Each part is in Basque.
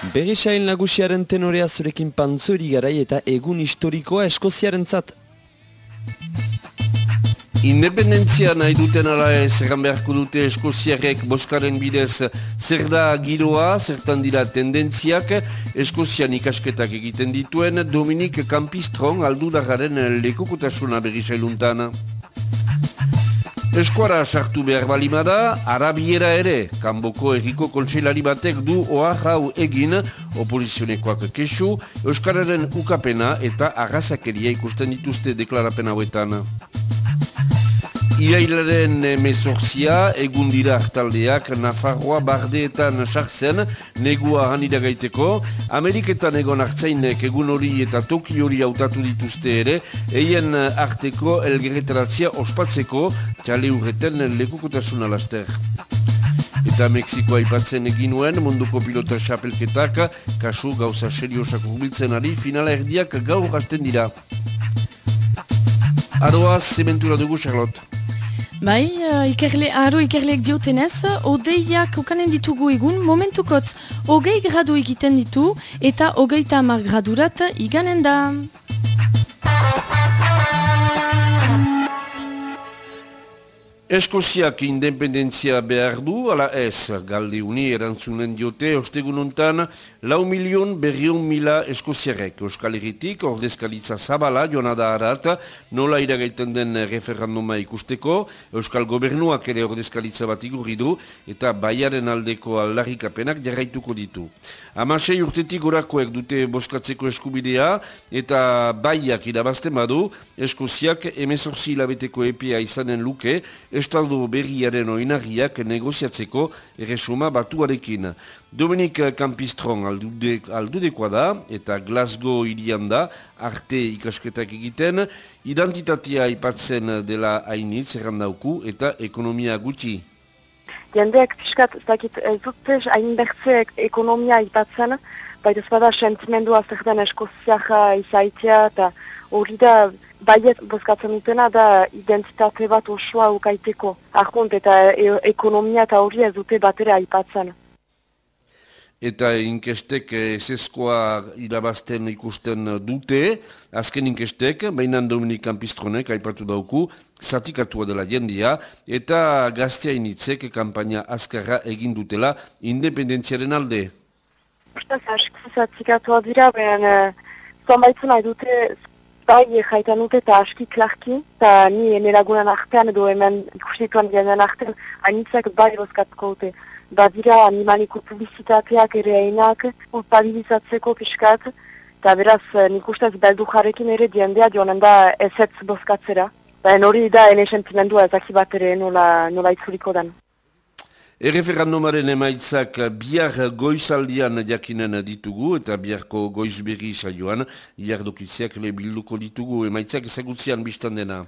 Berrisail nagusiaren tenorea zurekin pantzori garai eta egun historikoa eskoziaren zat. Independentzia nahi duten ara ez egan beharko dute eskoziarek boskaren bidez zer da giroa, zertan dira tendentziak, eskozian ikasketak egiten dituen Dominik Kampistron aldudagaren lekukotasuna berrisailuntan. Eskuara sartu behar balimada, arabiera ere, kanboko erriko kontseilari batek du oa jau egin opozizionekoak kesu, Euskararen ukapena eta arrazakeria ikusten dituzte deklarapen hauetan. Irailaren mezorzia, egun dira hartaldeak, Nafarroa bardeetan sartzen, negua hanida gaiteko, Ameriketan egon hartzainek egun hori eta toki hori hautatu dituzte ere, eien arteko elgerretaratzia ospatzeko, txale urreten lekukotasuna laster. Eta Mexikoa ipatzen egin nuen, munduko pilota xapelketak, kasu gauza seriosak urbiltzen ari, finala erdiak gaur hasten dira. Aroaz, zementura dugu, Charlotte. Bai, uh, ikerle, aro ikerleek diotenez, odeiak ukanen ditugu egun, momentukotz, hogei gradu egiten ditu, eta hogeita amar gradurat iganen da. Eskoziak independentzia behar du, ala ez, galde uni erantzunen diote, ostegun untan, lau milion berriun mila eskoziarek. Euskal Herritik, ordezkalitza zabala, joan da harat, nola iragaiten den referenduma ikusteko, Euskal Gobernuak ere ordezkalitza bat du, eta baiaren aldeko aldarrikapenak jarraituko ditu. Amasei urtetik orakoek dute boskatzeko eskubidea, eta baiak irabazten badu, Eskoziak emezorzi hilabeteko epea izanen luke, estaldo berriaren oinarriak negoziatzeko erresuma batuarekin. Dominik Kampistron aldude, aldudekoa da eta Glasgow irian da arte ikasketak egiten, identitatea aipatzen dela hainitz errandauku eta ekonomia gutxi. Jendeak piskat, ez dakit, ez dute hain bertzeek ekonomia aipatzen, baita ez bada sentimendua zer den eskoziak izaitea eta hori da baiet bozkatzen dutena da identitate bat osoa ukaiteko. Arkunt eta e ekonomia eta hori ez dute batera aipatzen. Eta inkestek eseskoa irabazten ikusten dute, azken inkestek, bainan Dominik Kampistronek aipatu dauku, zatikatua dela jendia, eta gaztea initzek kampaina azkarra egin dutela independentziaren alde. Ustaz, aski zatikatua dira, behen, zonbaitzen nahi dute bai jaitan dute eta aski klarki, eta ni eneragunan artean edo hemen ikusituan dianen artean, anitzak bai bozkatuko dute. Badira animaliko publizitateak ere einak, urpabilizatzeko piskat, eta beraz nik ustez beldu jarekin ere diendea joanen da ezetz bozkatzera. Ben hori da ene sentimendua ezaki bat ere nola, nola itzuliko den. Erreferandumaren emaitzak bihar goizaldian jakinen ditugu eta biharko goizberri saioan iardokitziak lebilduko ditugu emaitzak ezagutzean biztan dena.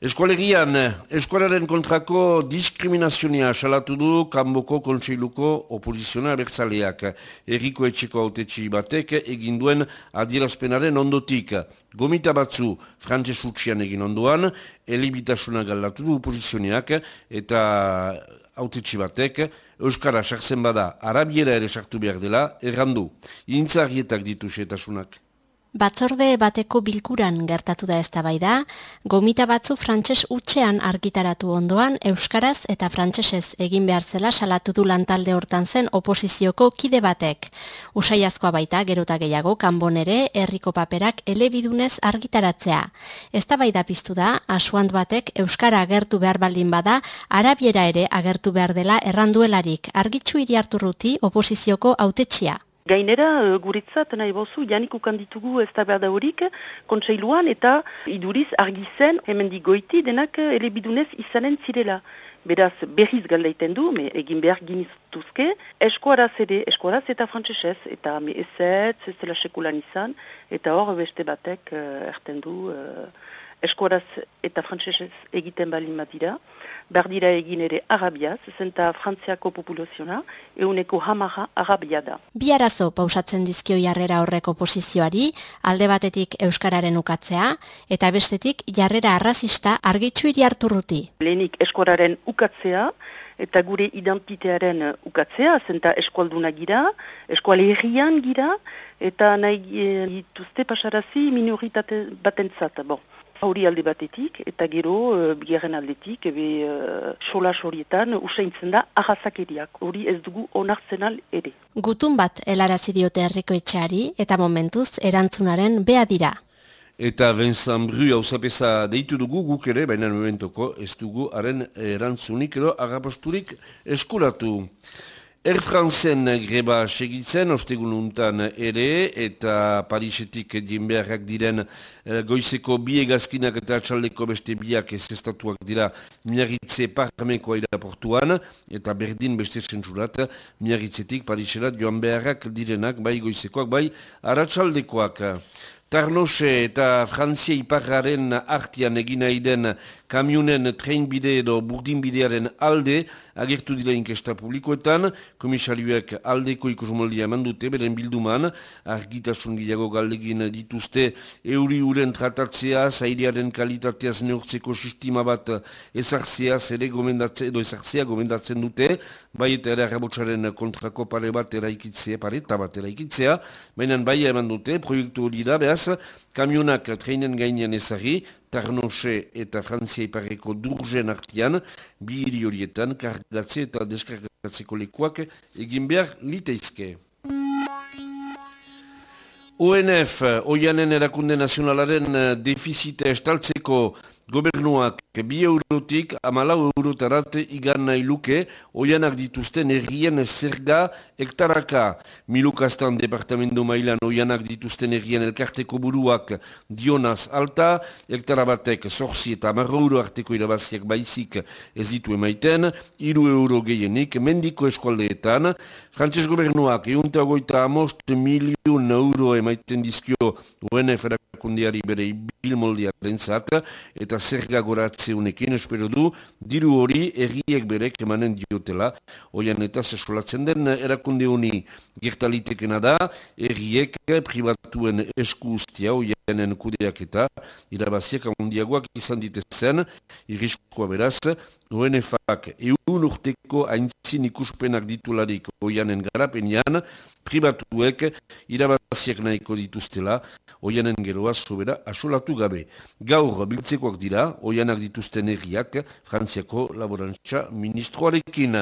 Eskualegian, eskualaren kontrako diskriminazionia salatu du kanboko kontseiluko oposiziona bertzaleak. Eriko etxeko autetxi batek egin duen adierazpenaren ondotik. Gomita batzu frantses utxian egin onduan, elibitasuna galdatu du oposizioniak eta autetxi batek, Euskara sartzen bada, arabiera ere sartu behar dela, errandu, intzarrietak ditu setasunak. Batzorde bateko bilkuran gertatu da eztabaida, gomita batzu frantses utxean argitaratu ondoan euskaraz eta frantsesez egin behar zela salatu du lantalde hortan zen oposizioko kide batek. Usaiazkoa baita gerota gehiago kanbonere herriko paperak elebidunez argitaratzea. Eztabaida piztu da asuant batek euskara agertu behar baldin bada arabiera ere agertu behar dela erranduelarik argitzu hiri harturruti oposizioko autetxia. Gainera, uh, guretzat nahi bozu, janik ukanditugu ez da behar da horik, kontseiluan eta iduriz argizen, hemen goiti denak uh, elebidunez izanen zirela. Beraz, berriz galdaiten du, me egin behar ginituzke, eskuaraz ere, eskuaraz eta frantzesez, eta me ezetz, ez dela sekulan izan, eta hor beste batek uh, erten du, eskuaraz eta frantzesez egiten balin dira, berdira egin ere arabiaz, zenta frantziako populaziona, euneko hamara arabia da. Bi arazo pausatzen dizkio jarrera horreko posizioari, alde batetik euskararen ukatzea, eta bestetik jarrera arrazista argitzu hiri harturruti. Lehenik eskuararen ukatzea, eta gure identitearen ukatzea, zenta eskualduna gira, eskual herrian gira, eta nahi dituzte pasarazi minoritate batentzat. Bon. Hori alde batetik, eta gero, uh, bigarren aldetik, ebe uh, solas horietan, usaintzen da, ahazakeriak. Hori ez dugu onartzen al ere. Gutun bat helarazi diote herriko etxeari, eta momentuz, erantzunaren bea dira. Eta Vincent Bru hausapesa deitu dugu guk ere, baina momentoko ez dugu haren erantzunik edo agaposturik eskuratu. Air Franceen greba segitzen, ostegun untan ere, eta Parisetik dienbeharrak diren eh, goizeko bi egazkinak eta txaldeko beste biak ez estatuak dira miarritze parmekoa iraportuan, eta berdin beste zentzurat, miarritzetik Pariserat joan beharrak direnak, bai goizekoak, bai aratsaldekoak. Tarnose eta Frantzia iparraren artian egina den kamionen treinbide edo burdinbidearen alde agertu dira inkesta publikoetan, komisarioek aldeko ikusmoldia eman dute, beren bilduman, argitasun gilago galdegin dituzte. Euri uren tratatzea, zairearen kalitateaz neurtzeko sistema bat ezartzea, zere gomendatzea edo ezartzea gomendatzen dute, bai eta ere arrabotsaren kontrako pare bat eraikitzea, pare eta bat eraikitzea, baina bai eman dute, proiektu hori da, behaz, kamionak treinen gainean ezari, Tarnose eta Frantzia ipareko durgen artian, bi hiri horietan, kargatze eta deskargatzeko lekuak egin behar liteizke. ONF, Oianen Erakunde Nazionalaren defizite estaltzeko Gobernuak bi eurotik amalau eurotarat igan nahi luke oianak dituzten errien zerga hektaraka. Milukastan departamentu mailan oianak dituzten errien elkarteko buruak dionaz alta, hektara batek zorzi eta marro euro arteko irabaziak baizik ez ditu emaiten, iru euro gehienik, mendiko eskualdeetan, Frantses gobernuak eunta goita amost milion euro emaiten dizkio UNF erakundiari bere bilmoldiaren zat, eta zerga goratze unekin, espero du, diru hori erriek berek emanen diotela, oian eta seskolatzen den erakunde honi gertalitekena da, erriek privatuen esku ustia, oianen kudeak eta irabaziak handiagoak izan ditezen, iriskoa beraz, ONF-ak eun urteko aintzin ikuspenak ditularik oianen garapenian, pribatuek irabaziak nahiko dituztela, oianen geroa sobera asolatu gabe. Gaur biltzekoak dira, oianak dituzten erriak, Frantziako laborantza ministroarekin.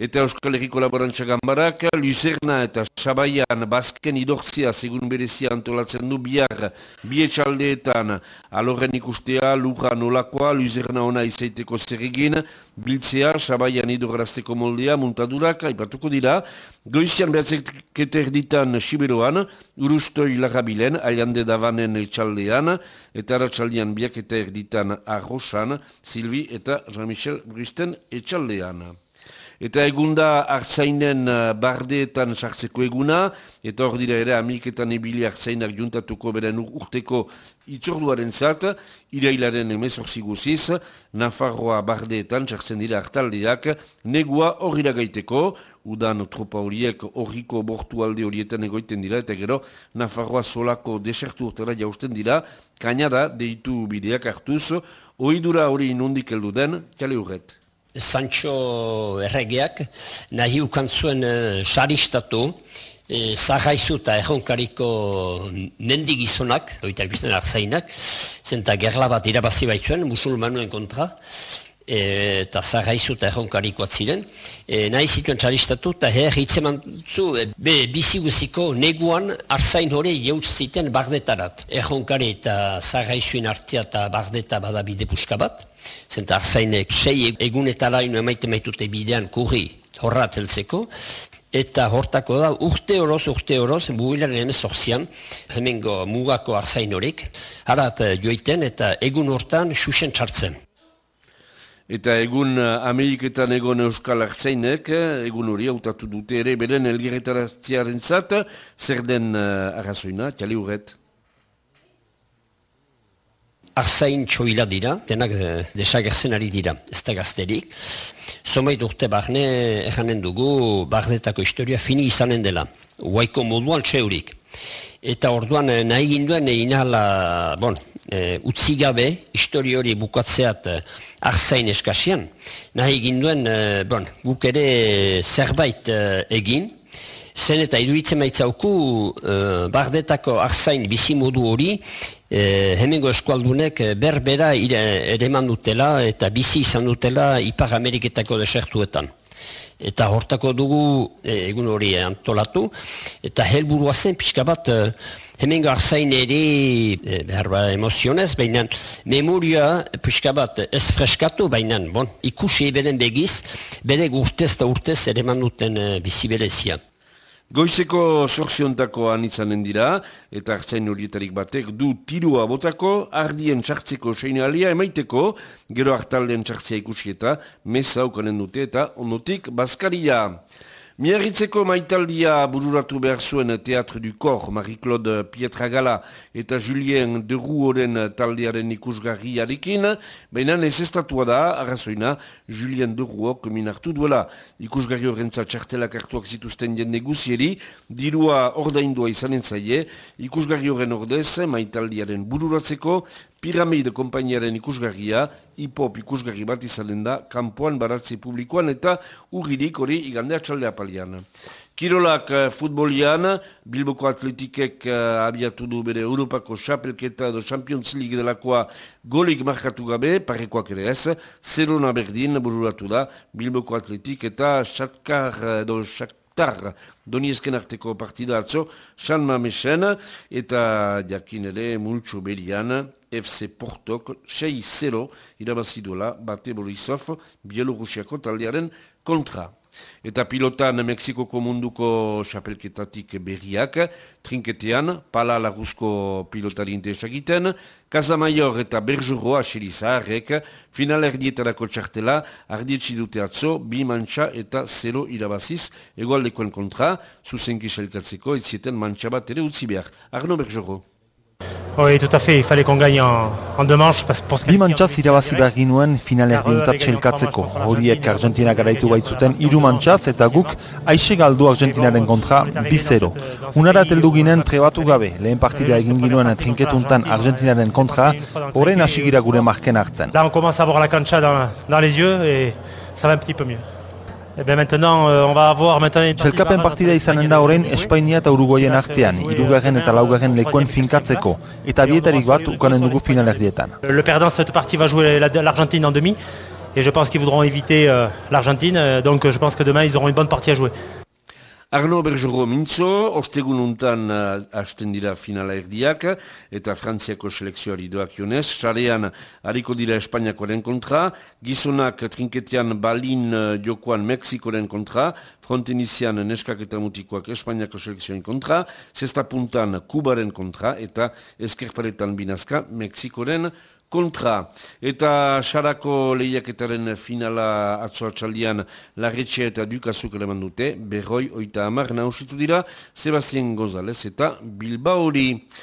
Eta Euskal Herriko Laborantza Gambarak, Luzerna eta Sabaian bazken idortzia segun berezia antolatzen du bihar bietxaldeetan alorren ikustea lurra nolakoa, Luzerna ona izaiteko zer egin, biltzea Sabaian idorrazteko moldea, muntadurak, aipatuko dira, goizian behatzek erditan Siberoan, urustoi lagabilen, aliande davanen etxaldean, eta ratxaldean biak eta erditan arrosan, Silvi eta Jean-Michel Brusten etxaldean. Eta egunda hartzainen uh, bardeetan sartzeko eguna, eta hor dira ere amiketan ebili hartzainak juntatuko beren urteko itzorduaren zat, irailaren emezorzi guziz, Nafarroa bardeetan sartzen dira hartaldeak, negua horira gaiteko, udan tropa horiek horriko bortu alde horietan egoiten dira, eta gero Nafarroa solako desertu urtera jausten dira, kainada deitu bideak hartuz, oidura hori inundik eldu den, kale urret. Sancho erregeak nahi ukan zuen uh, saristatu e, zarraizu eta erronkariko nendi gizonak, oita ikusten arzainak, zenta gerla bat irabazi baitzuen musulmanuen kontra, e, eta zarraizu eta erronkariko atziren, e, nahi zituen saristatu eta her hitzeman zu, e, be, bizi neguan arzain hori jautz ziten bardetarat. Erronkari eta zarraizuin artea eta bardeta badabide puska bat, Zenta arzainek sei egunetara ino emaite maitute bidean kurri horra atzeltzeko, eta hortako da urte horoz, urte horoz, buhilaren emezorzian, hemengo mugako arzain horik, harat joiten eta egun hortan xuxen txartzen. Eta egun Ameriketan egon Euskal Artzainek, egun hori hautatu dute ere beren elgerretaraztiaren zat, zer den arrazoina, txali hurret? Arzain txoila dira, denak eh, desagertzen ari dira, ez da gazterik. Zomait urte barne erranen dugu bardetako historia fini izanen dela, huaiko moduan txeurik. Eta orduan eh, nahi ginduen inala, bon, e, utzi gabe, histori hori bukatzeat e, arzain eskasian. Nahi egin duen, e, bon, guk ere zerbait e, egin, zen eta iruditzen maitzauku e, bardetako arzain bizimodu hori, e, hemengo eskualdunek berbera ere eman dutela eta bizi izan dutela Ipar Ameriketako desertuetan. Eta hortako dugu e, egun hori antolatu, eta helburua zen pixka bat e, hemen garzain ere e, behar ba emozionez, baina memoria pixka bat ez freskatu, baina bon, ikusi beren begiz, bere urtez eta urtez ere manuten e, bizi Goizeko sorziontako anitzanen dira, eta hartzain horietarik batek du tirua botako, ardien txartzeko seinalia emaiteko, gero hartalden txartzea ikusi eta meza ukanen dute eta onotik bazkaria. Miarritzeko maitaldia bururatu behar zuen Teatre du Cor, Marie-Claude Pietragala eta Julien de Rouoren taldearen ikusgarriarekin, baina ez estatua da, arrazoina, Julien de Rouok minartu duela. Ikusgarri horrentza txartelak hartuak zituzten jende guzieri, dirua ordaindua izanen zaie, ikusgarri horren ordez, maitaldiaren bururatzeko, Piramide kompainiaren ikusgarria, hipop ikusgarri bat izanen da, kanpoan baratzi publikoan eta urririk hori igandea txalde apalian. Kirolak uh, futbolian, Bilboko Atletikek uh, abiatu du bere Europako Chapelketa edo Champions League delakoa golik markatu gabe, parekoak ere ez, zerona berdin bururatu da, Bilboko Atletik eta Shatkar edo Shatkar Tar, Doniezken arteko partida atzo, San Mamesen, eta jakin ere multxo berian, FC Portok 6-0 irabaziduela bate Borisov Bielorusiako taldearen kontra. Eta pilotan Mexikoko munduko xapelketatik berriak, trinketean, pala laguzko pilotari interesagiten, Kazamaior eta Berjuro aseri zaharrek, final erdietarako txartela, ardietsi dute atzo, bi mantxa eta zero irabaziz, egualdekoen kontra, zuzenki xelkatzeko, etzieten mantxa bat ere utzi behar. Arno Berjuro. Oui, tout à fait, il fallait qu'on gagne en, en deux manches. Parce, pour Bi mantxaz irabazi behar ginuen final erdintzat txelkatzeko. Horiek Argentina garaitu baitzuten iru mantxaz eta guk aixe galdu Argentinaren kontra bizero. Unara teldu ginen trebatu gabe, lehen partida egin ginuen trinketuntan Argentinaren kontra, horrein hasi gira gure marken hartzen. Là, on commence à voir la cancha dans, dans les yeux et ça va un petit peu mieux. Et bien maintenant, euh, on va avoir maintenant... Txelkapen partida izanen da orain Espainia eta Uruguayen artean, irugarren eta laugarren lekuen finkatzeko, eta bietarik bat ukanen dugu final erdietan. Le perdant cette partie va jouer l'Argentine en demi, et je pense qu'ils voudront éviter euh, l'Argentine, euh, donc je pense que demain ils auront une bonne partie à jouer. Arno Berjoro Mintzo, ostegun untan uh, hasten dira finala erdiak, eta Frantziako selekzioari doak jonez, xarean hariko dira Espainiakoaren kontra, gizonak trinketian balin uh, jokoan Mexikoren kontra, frontenizian neskak eta mutikoak Espainiako selekzioen kontra, zesta puntan Kubaren kontra, eta eskerparetan binazka Mexikoren kontra kontra. Eta xarako lehiaketaren finala atzoa txaldian larretxe eta dukazuk eleman dute, berroi oita amar nausitu dira, Sebastian González eta Bilbaori.